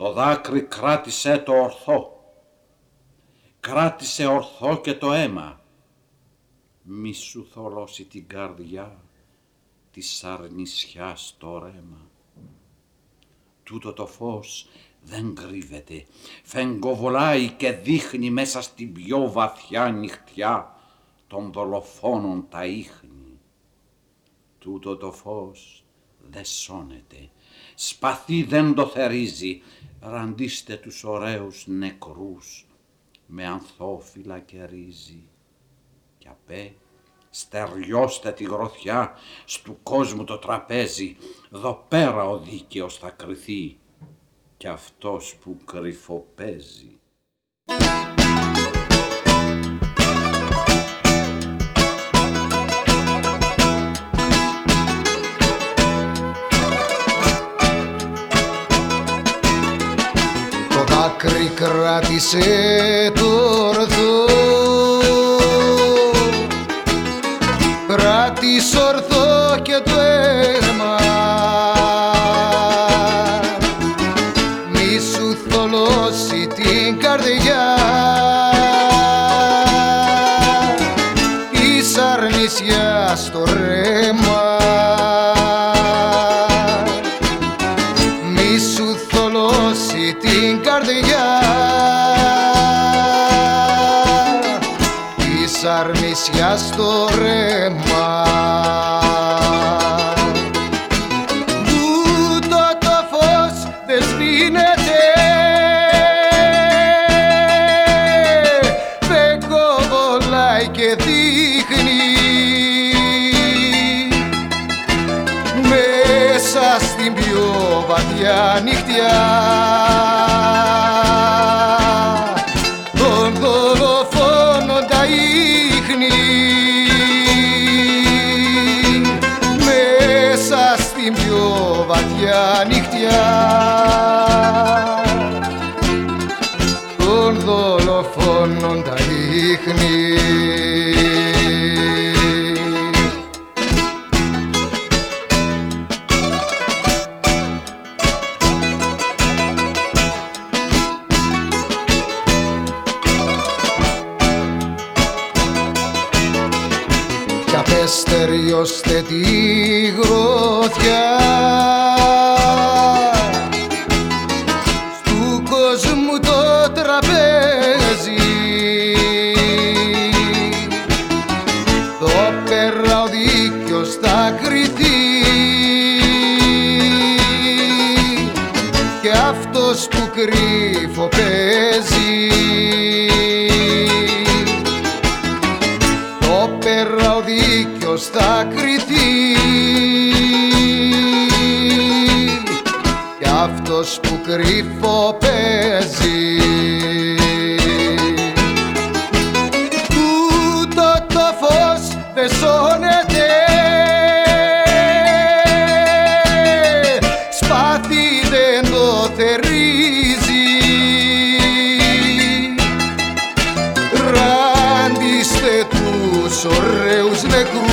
Το δάκρυ κράτησε το ορθό, κράτησε ορθό και το αίμα. Μη σου θολώσει την καρδιά της αρνησιάς το ρέμα. Τούτο το φως δεν κρύβεται, φεγγοβολάει και δείχνει μέσα στην πιο βαθιά νυχτιά των δολοφόνων τα ίχνη. Τούτο το φως δεν σώνεται, σπαθί δεν το θερίζει, ραντίστε τους ωραίους νεκρούς με ανθόφυλλα και ρύζι. Κι απέ, στεριώστε τη γροθιά στου κόσμου το τραπέζι, δω πέρα ο δίκαιος θα κρυθεί κι αυτός που κρυφοπέζει. Κράτησε το ορθό. Κράτησε ορθό και το αίμα. Μη σου θολώσει την καρδιά της αρνησιάς το ρέμα. Τούτο το φως δεν σβήνεται. Δεν κοβολάει και δείχνει. Μέσα στην πιο βαθιά νυχτιά βαθιά νυχτιά των δολοφόνων τα ίχνη κι απέστεριωστε τη γροθιά. Στου κόσμου το τραπέζι. Το πέρα ο δίκαιος θα κριθεί και αυτός που κρύφο παίζει το πέρα ο δίκαιος θα κριθεί κι αυτός που κρύφο παίζει que.